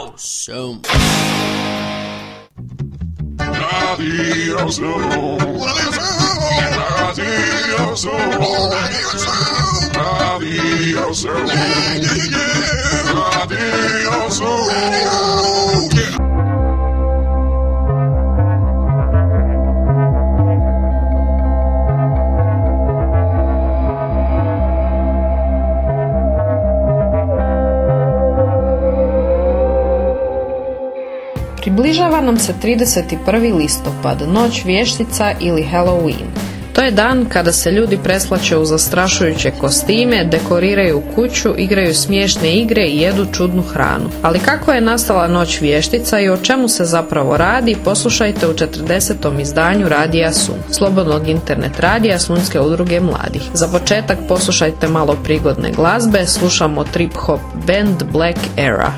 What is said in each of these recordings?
Awesome. Radio Soul. Radio Soul. Približava nam se 31. listopad, noć vještica ili Halloween. To je dan kada se ljudi preslače u zastrašujuće kostime, dekoriraju kuću, igraju smiješne igre i jedu čudnu hranu. Ali kako je nastala noć vještica i o čemu se zapravo radi, poslušajte u 40. izdanju Radija Sun, slobodnog internet radija Slunjske udruge mladih. Za početak poslušajte malo prigodne glazbe, slušamo trip hop band Black Era.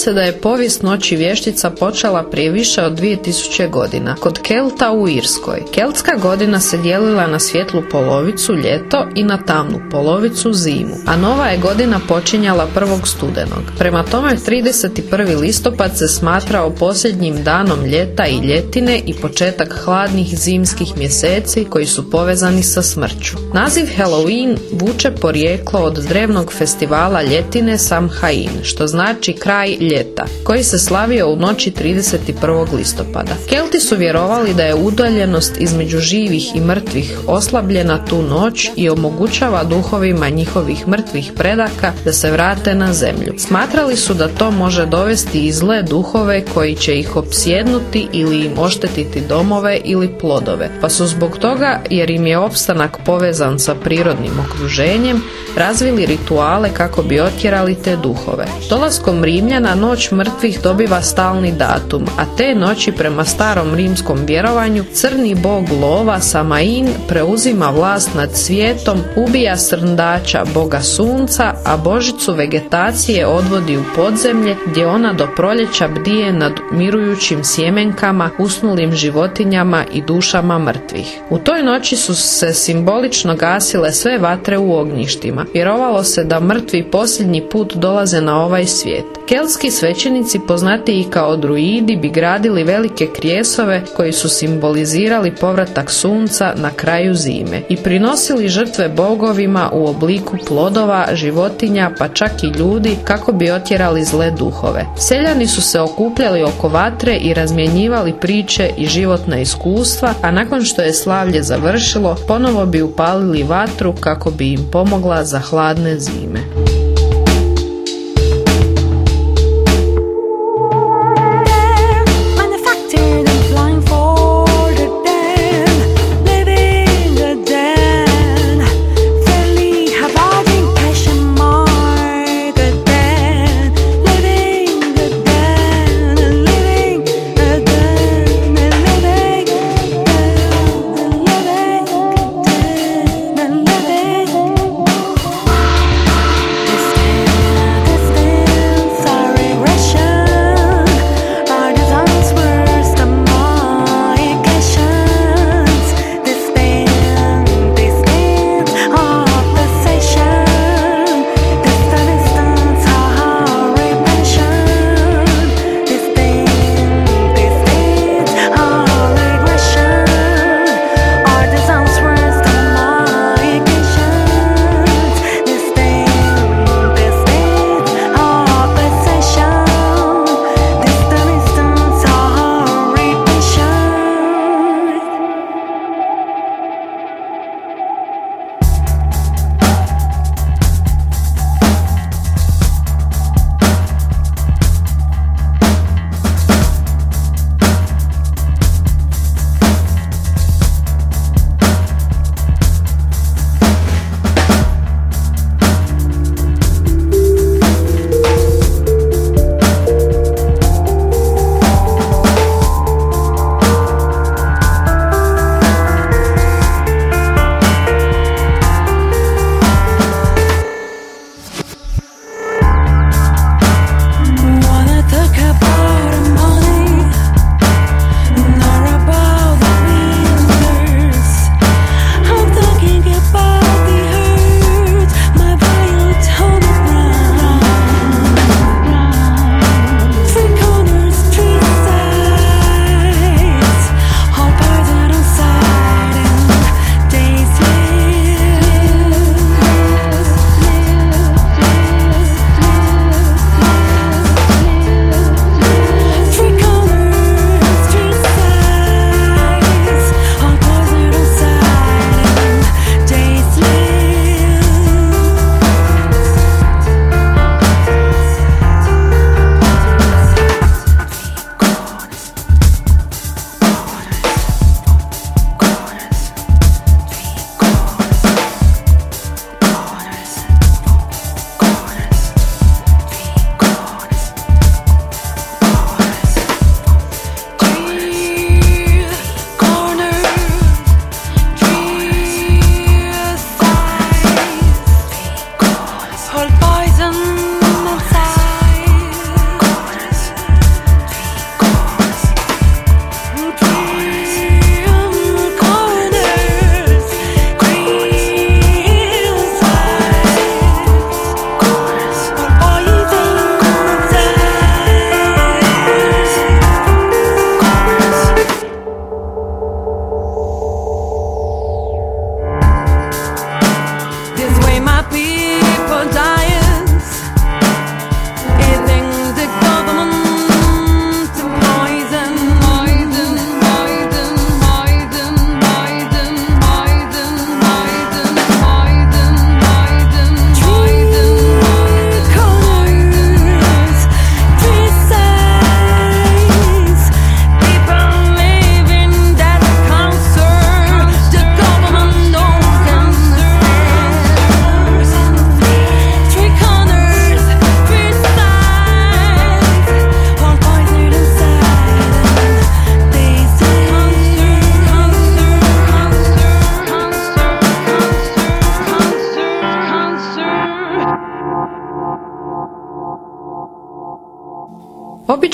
Se da je povijest noći vještica počela prije više od 2000 godina kod Kelta u Irskoj. Keltska godina se dijelila na svjetlu polovicu ljeto i na tamnu polovicu zimu, a nova je godina počinjala prvog studenog. Prema tome 31. listopad se smatrao posljednjim danom ljeta i ljetine i početak hladnih zimskih mjeseci koji su povezani sa smrću. Naziv Halloween vuče porijeklo od drevnog festivala ljetine Samhain, što znači kraj ljeta, koji se slavio u noći 31. listopada. Kelti su vjerovali da je udaljenost između živih i mrtvih oslabljena tu noć i omogućava duhovima njihovih mrtvih predaka da se vrate na zemlju. Smatrali su da to može dovesti i zle duhove koji će ih opsjednuti ili im oštetiti domove ili plodove, pa su zbog toga, jer im je opstanak povezan sa prirodnim okruženjem, razvili rituale kako bi otjerali te duhove. Dolaskom Rimljana noć mrtvih dobiva stalni datum, a te noći prema starom rimskom vjerovanju crni bog lova Samain preuzima vlast nad svijetom, ubija srndača boga sunca, a božicu vegetacije odvodi u podzemlje gdje ona do proljeća bdije nad mirujućim sjemenkama, usnulim životinjama i dušama mrtvih. U toj noći su se simbolično gasile sve vatre u ognjištima. Vjerovalo se da mrtvi posljednji put dolaze na ovaj svijet. Svećenici poznatiji kao druidi bi gradili velike krijesove koji su simbolizirali povratak sunca na kraju zime i prinosili žrtve bogovima u obliku plodova, životinja pa čak i ljudi kako bi otjerali zle duhove. Seljani su se okupljali oko vatre i razmjenjivali priče i životna iskustva, a nakon što je slavlje završilo, ponovo bi upalili vatru kako bi im pomogla za hladne zime.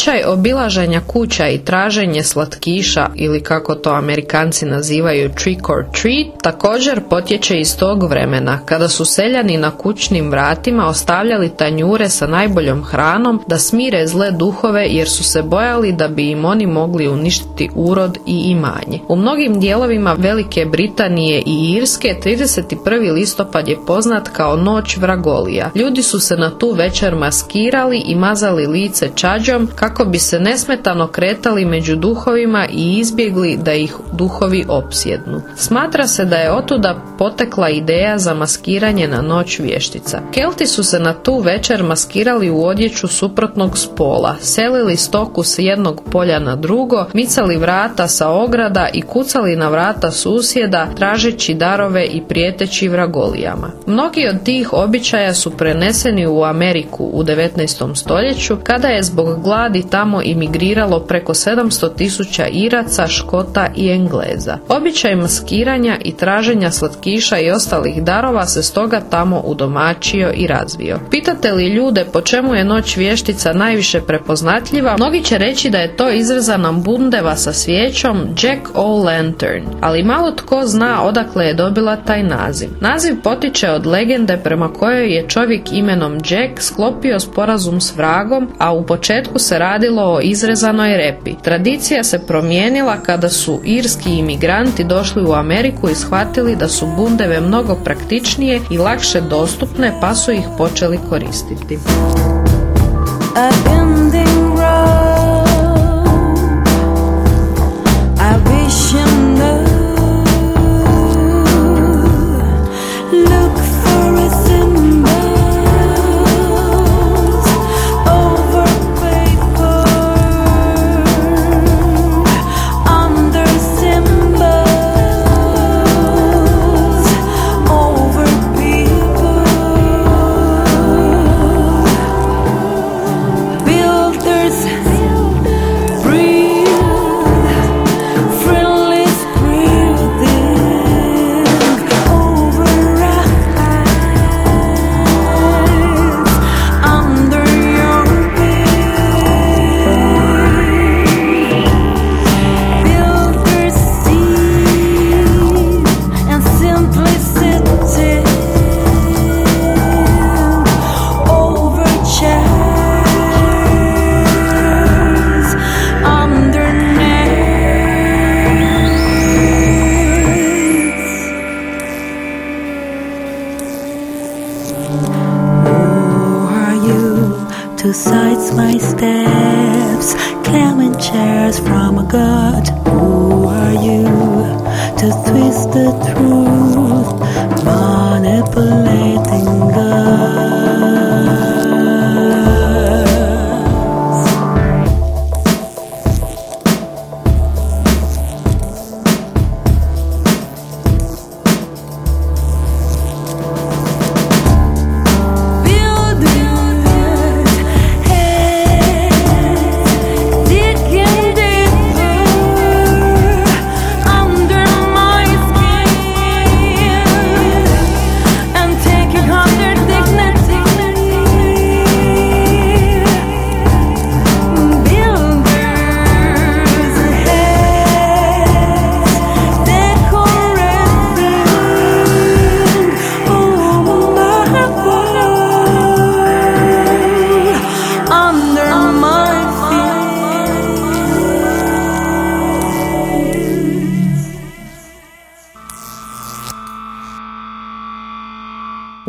Običaj obilaženja kuća i traženje slatkiša ili kako to Amerikanci nazivaju trick or treat također potječe iz tog vremena kada su seljani na kućnim vratima ostavljali tanjure sa najboljom hranom da smire zle duhove jer su se bojali da bi im oni mogli uništiti urod i imanje. U mnogim dijelovima Velike Britanije i Irske 31. listopad je poznat kao noć vragolija. Ljudi su se na tu večer maskirali i mazali lice čađom kako bi se nesmetano kretali među duhovima i izbjegli da ih duhovi opsjednu. Smatra se da je otuda potekla ideja za maskiranje na noć vještica. Kelti su se na tu večer maskirali u odjeću suprotnog spola, selili stoku s jednog polja na drugo, micali vrata sa ograda i kucali na vrata susjeda tražeći darove i prijeteći vragolijama. Mnogi od tih običaja su preneseni u Ameriku u 19. stoljeću kada je zbog gladi tamo imigriralo preko 700 tisuća Iraca, Škota i Engleza. Običaj maskiranja i traženja slatkiša i ostalih darova se stoga tamo udomačio i razvio. Pitate li ljude po čemu je noć vještica najviše prepoznatljiva, mnogi će reći da je to izrezana bundeva sa svijećom Jack O' ali malo tko zna odakle je dobila taj naziv. Naziv potiče od legende prema kojoj je čovjek imenom Jack sklopio sporazum s vragom, a u početku se radilo o izrezanoj repi. Tradicija se promijenila kada su irski imigranti došli u Ameriku i shvatili da su bundeve mnogo praktičnije i lakše dostupne pa su ih počeli koristiti.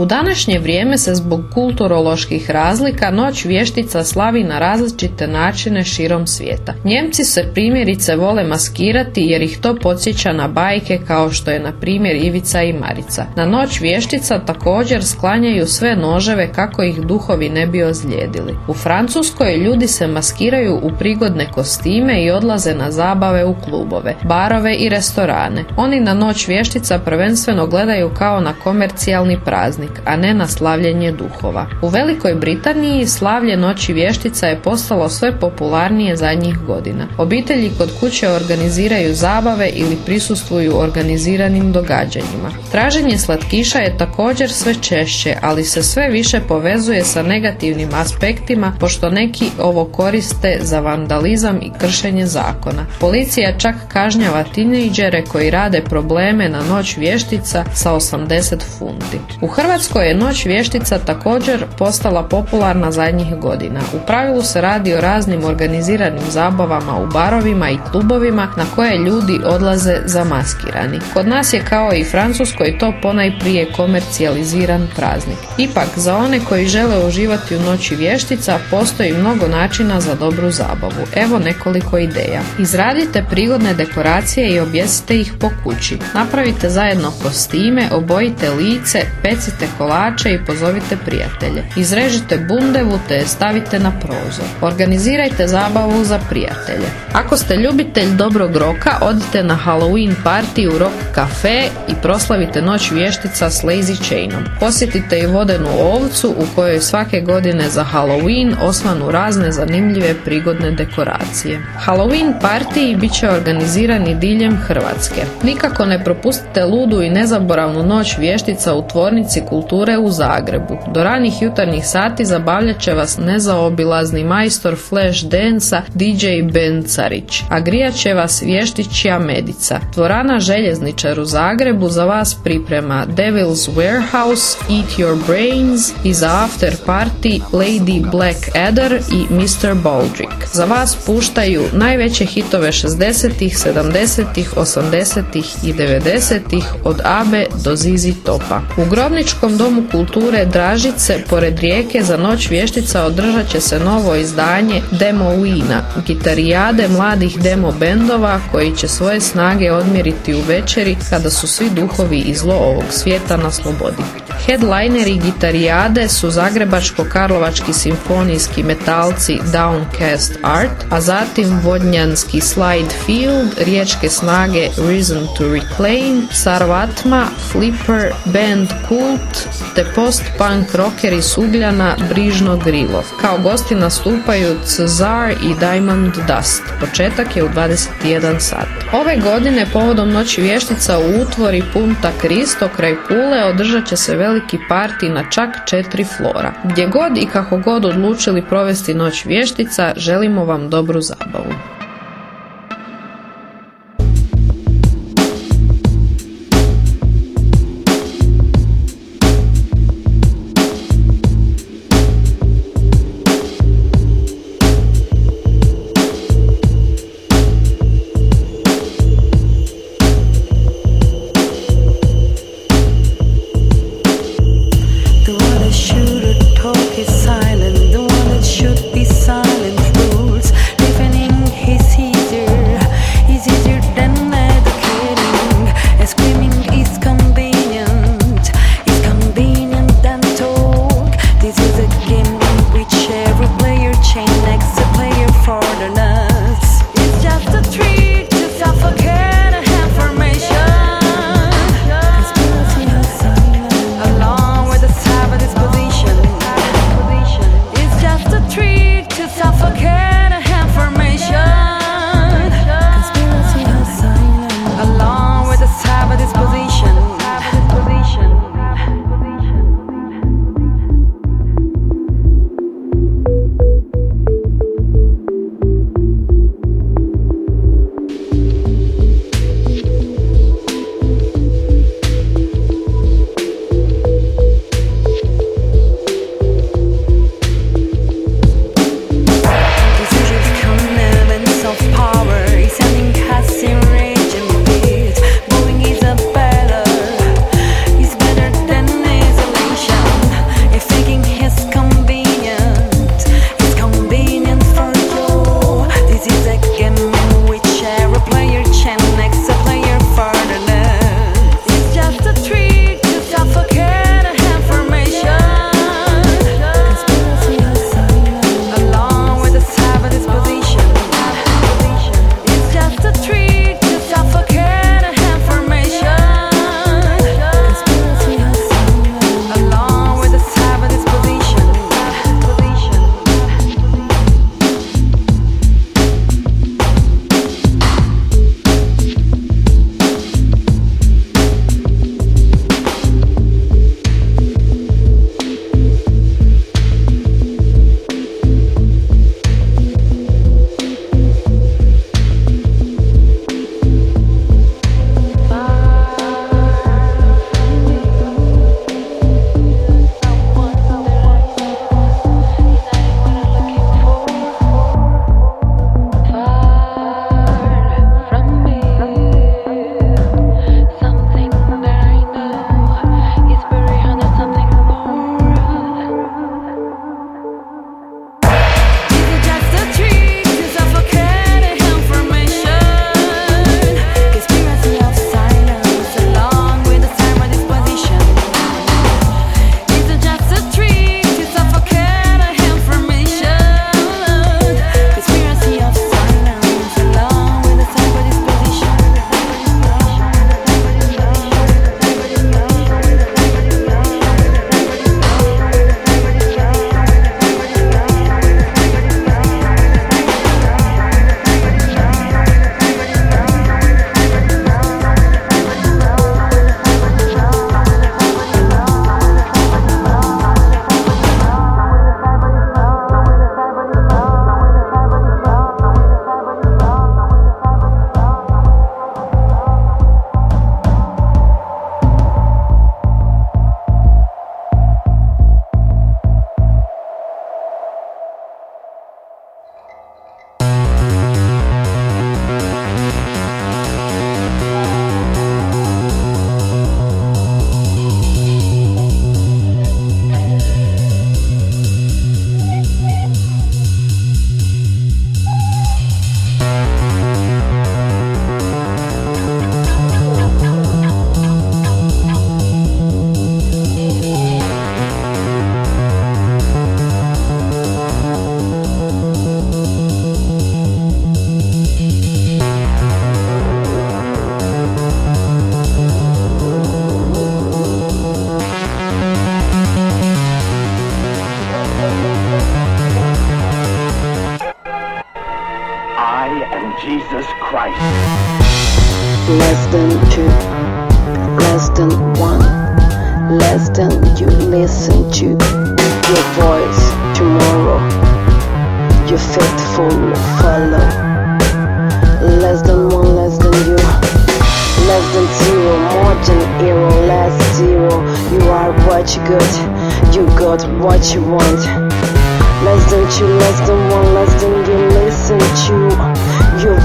Današnje vrijeme se zbog kulturoloških razlika noć vještica slavi na različite načine širom svijeta. Njemci se primjerice vole maskirati jer ih to podsjeća na bajke kao što je na primjer Ivica i Marica. Na noć vještica također sklanjaju sve noževe kako ih duhovi ne bi ozlijedili. U Francuskoj ljudi se maskiraju u prigodne kostime i odlaze na zabave u klubove, barove i restorane. Oni na noć vještica prvenstveno gledaju kao na komercijalni praznik, a ne na slavljenje duhova. U Velikoj Britaniji slavlje noći vještica je postalo sve popularnije zadnjih godina. Obitelji kod kuće organiziraju zabave ili prisustvuju organiziranim događanjima. Traženje slatkiša je također sve češće, ali se sve više povezuje sa negativnim aspektima pošto neki ovo koriste za vandalizam i kršenje zakona. Policija čak kažnjava tinejdžere koji rade probleme na noć vještica sa 80 funti. U Hrvatskoj je noć vještica također postala popularna zadnjih godina. U pravilu se radi o raznim organiziranim zabavama u barovima i klubovima na koje ljudi odlaze zamaskirani. Kod nas je kao i Francuskoj to ponajprije komercijaliziran praznik. Ipak, za one koji žele uživati u noći vještica postoji mnogo načina za dobru zabavu. Evo nekoliko ideja. Izradite prigodne dekoracije i objesite ih po kući. Napravite zajedno kostime, obojite lice, pecite kolače i pozovite prijatelje. Izrežite bundevu te stavite na prozor. Organizirajte zabavu za prijatelje. Ako ste ljubitelj dobrog roka, odite na Halloween party u Rock Cafe i proslavite noć vještica s Lazy Chainom. Posjetite i vodenu ovcu u kojoj svake godine za Halloween osvanu razne zanimljive prigodne dekoracije. Halloween partiji bit će organizirani diljem Hrvatske. Nikako ne propustite ludu i nezaboravnu noć vještica u tvornici kulture u Zagrebu. Do ranih jutarnjih sati zabavljat će vas nezaobilazni majstor flash densa DJ Ben Carić, a grijat će vas vještićija medica. Dvorana Željezničar u Zagrebu za vas priprema Devil's Warehouse, Eat Your Brains i za after party Lady Black Adder i Mr. Baldrick. Za vas puštaju najveće hitove 60-ih, 70-ih, 80-ih i 90-ih od Abe do Zizi Topa. U Grobničkom domu kulture Dražice pored rijeke za noć vještica održat će se novo izdanje Demo Wina, gitarijade mladih demo bendova koji će svoje snage odmjeriti u večeri kada su svi duhovi i zlo ovog svijeta na slobodi. Headlineri gitarijade su zagrebačko-karlovački simfonijski metalci Downcast Art, a zatim vodnjanski Slide Field, riječke snage Reason to Reclaim, Sarvatma, Flipper, Band Kult, te post-punk rockeri s Ugljana Brižno Grilo. Kao gosti nastupaju Cezar i Diamond Dust. Početak je u 21 sat. Ove godine povodom noći vještica u utvori Punta Kristo kraj Pule održat će se veliki parti na čak četiri flora. Gdje god i kako god odlučili provesti noć vještica, želimo vam dobru zabavu.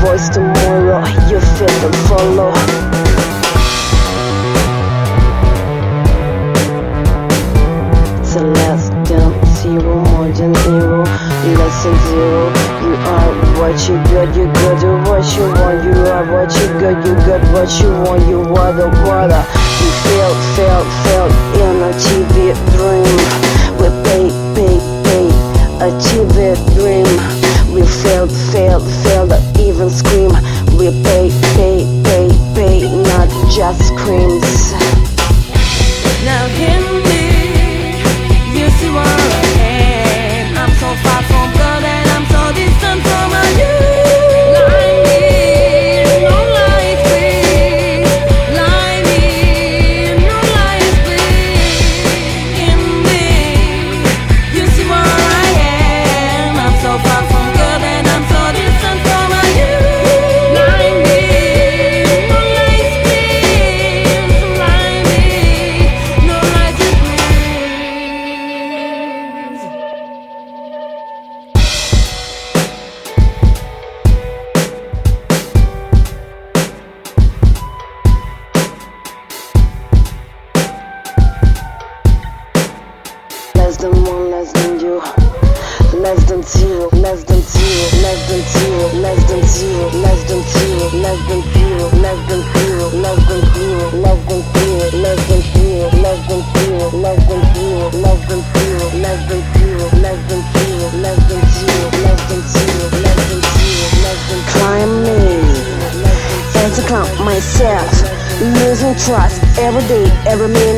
Voice tomorrow. You feel and follow. Less than zero, more than zero, less than zero. You are what you got, you got what you want. You are what you got, you got what you want. You are the water. You feel, feel, feel in a TV dream. We pay, pay, pay, a dream. We failed, failed, failed, even scream. We pay, pay, pay, pay, not just screams. Now hear me, you see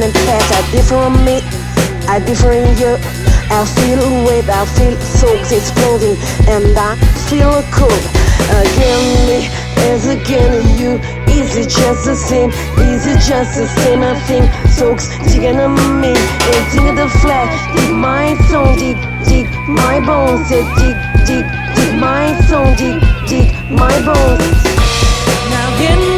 every minute pass. I differ from me, I differ in you. I feel weight, I feel thoughts exploding, and I feel cold. Again, me as again you. Is it just the same? Is it just the same? I think thoughts digging on me, and dig the flesh, dig my soul, dig, dig my bones, yeah, dig, dig, dig my soul, dig, dig my bones. Now hear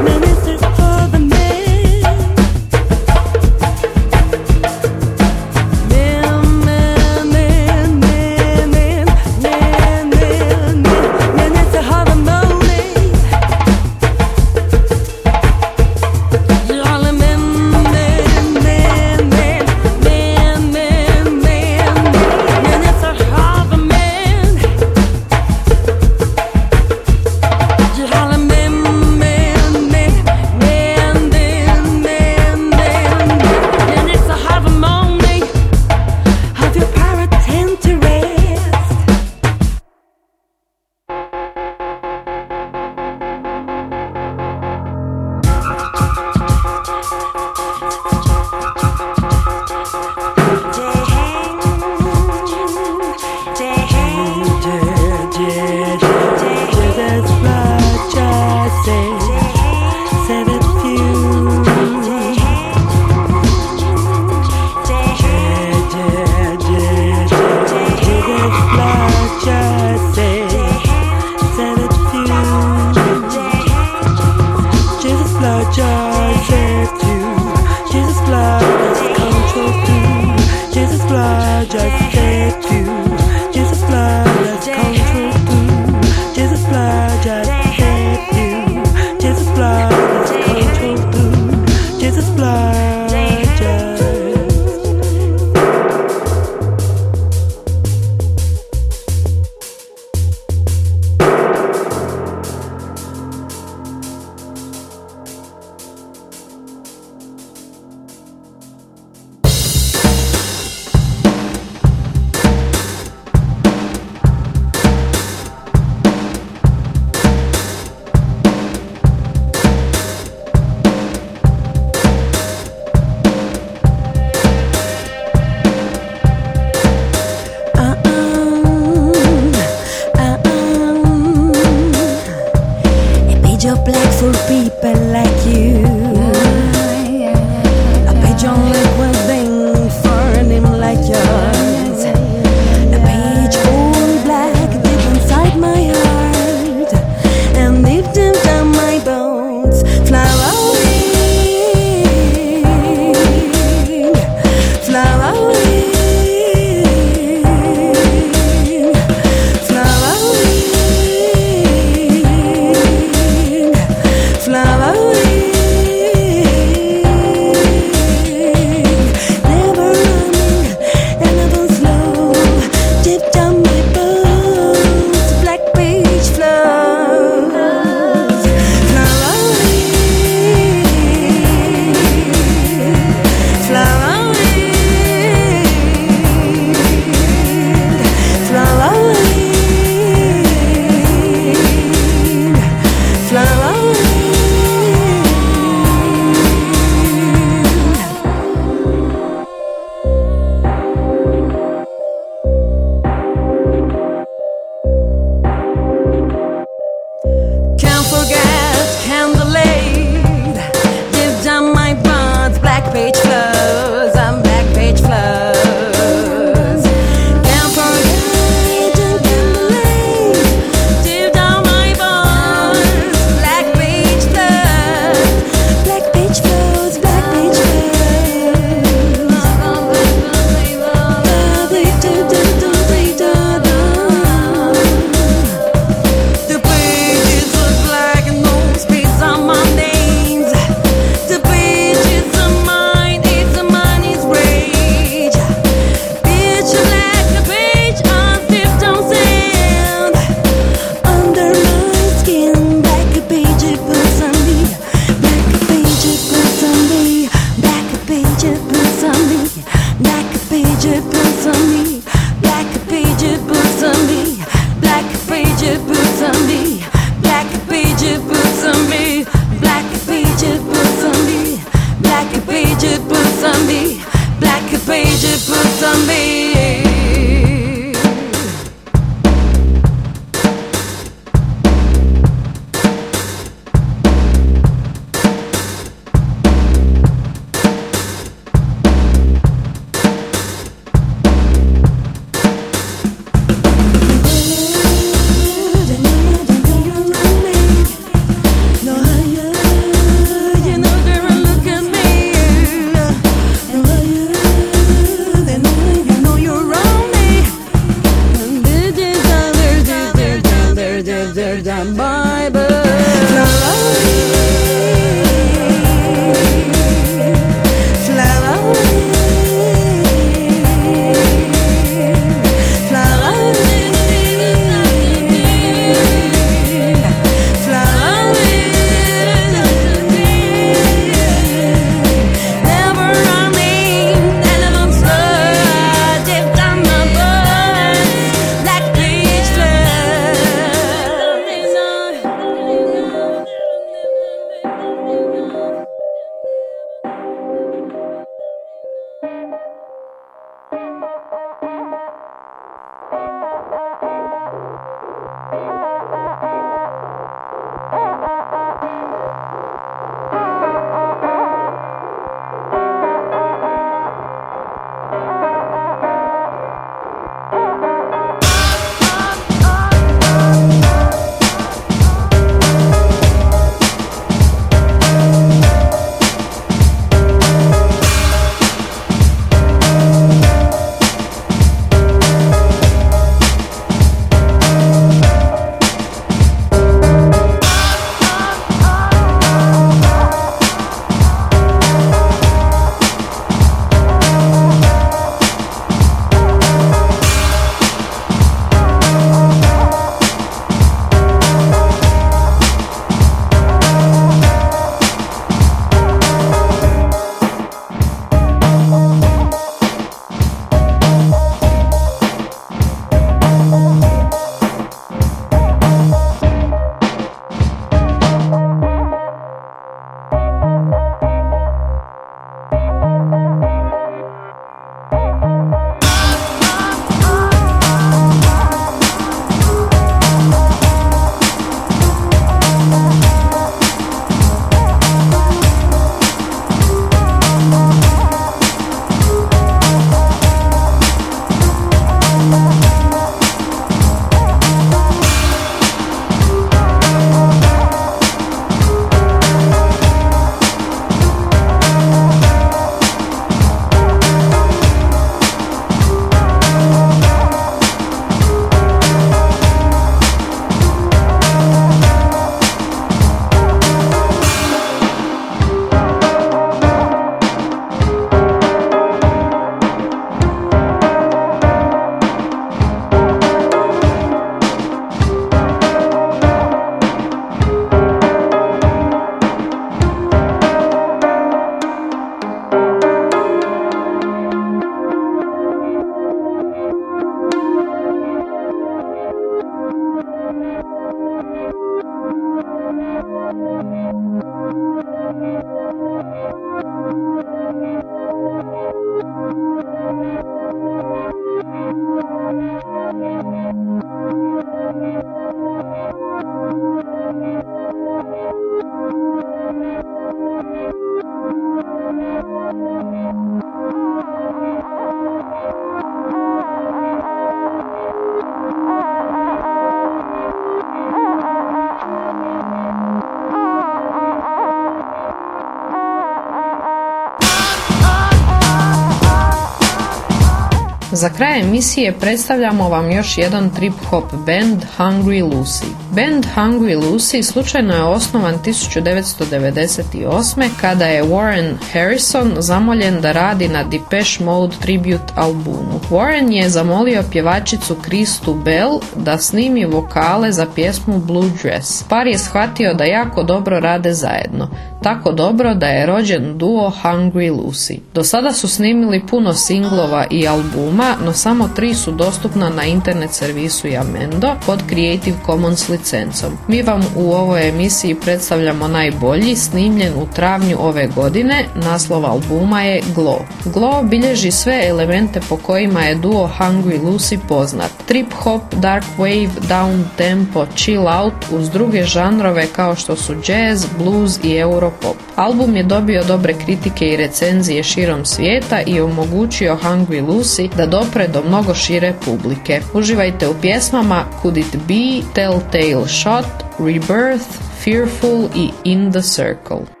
Za kraj emisije predstavljamo vam još jedan trip hop band Hungry Lucy. Band Hungry Lucy slučajno je osnovan 1998. kada je Warren Harrison zamoljen da radi na Depeche Mode tribute albumu. Warren je zamolio pjevačicu Kristu Bell da snimi vokale za pjesmu Blue Dress. Par je shvatio da jako dobro rade zajedno. Tako dobro da je rođen duo Hungry Lucy. Do sada su snimili puno singlova i albuma, no samo tri su dostupna na internet servisu Yamendo pod Creative Commons licencom. Mi vam u ovoj emisiji predstavljamo najbolji, snimljen u travnju ove godine, naslov albuma je Glow. Glow bilježi sve elemente po kojima je duo Hungry Lucy poznat. Trip hop, dark wave, down tempo, chill out uz druge žanrove kao što su jazz, blues i europop. Album je dobio dobre kritike i recenzije širom svijeta i omogućio Hungry Lucy da dopre do mnogo šire publike. Uživajte u pjesmama Could It Be, Telltale Shot, Rebirth, Fearful i In The Circle.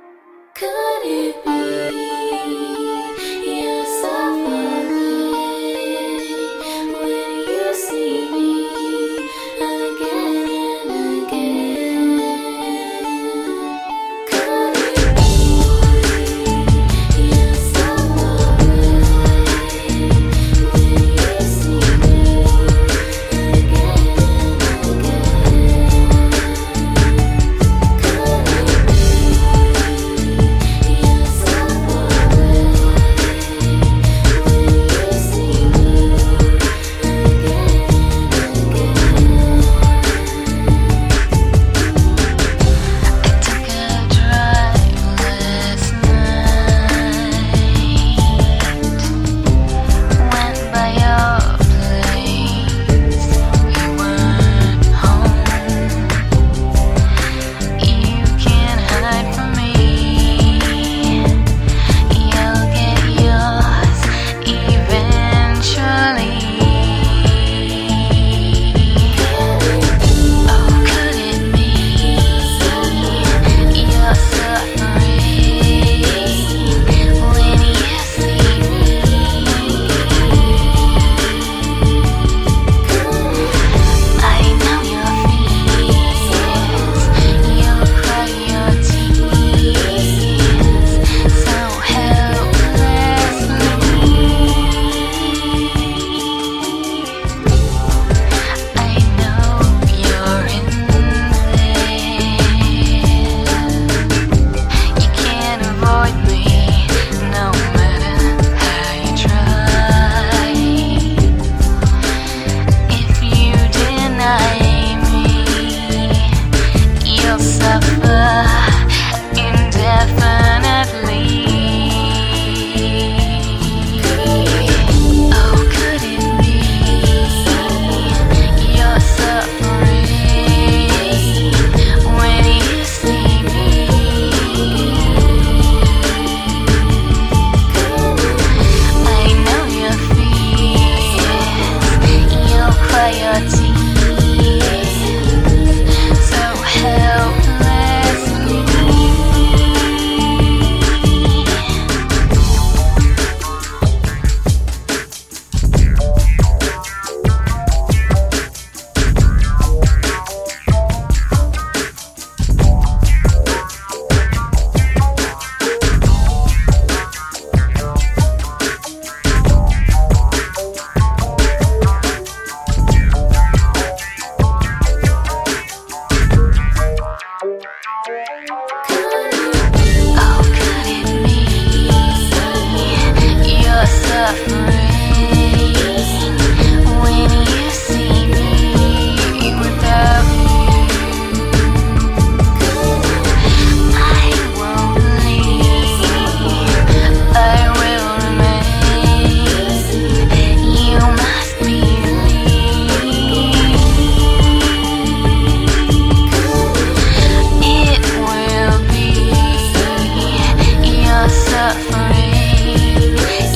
suffering.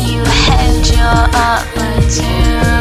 You had your opportunity.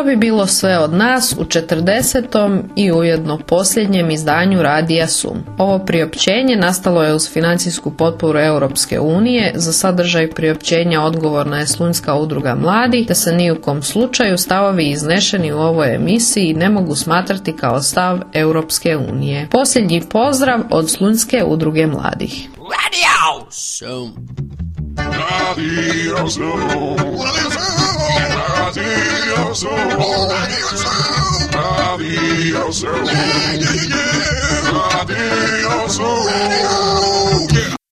To bi bilo sve od nas u 40. i ujedno posljednjem izdanju Radija Sum. Ovo priopćenje nastalo je uz financijsku potporu Europske unije, za sadržaj priopćenja odgovorna je Slunjska udruga mladih, te se ni u kom slučaju stavovi iznešeni u ovoj emisiji ne mogu smatrati kao stav Europske unije. Posljednji pozdrav od Slunjske udruge mladih. Radio Zoom. Radio Zoom. Radio Zoom. Radio Zoom.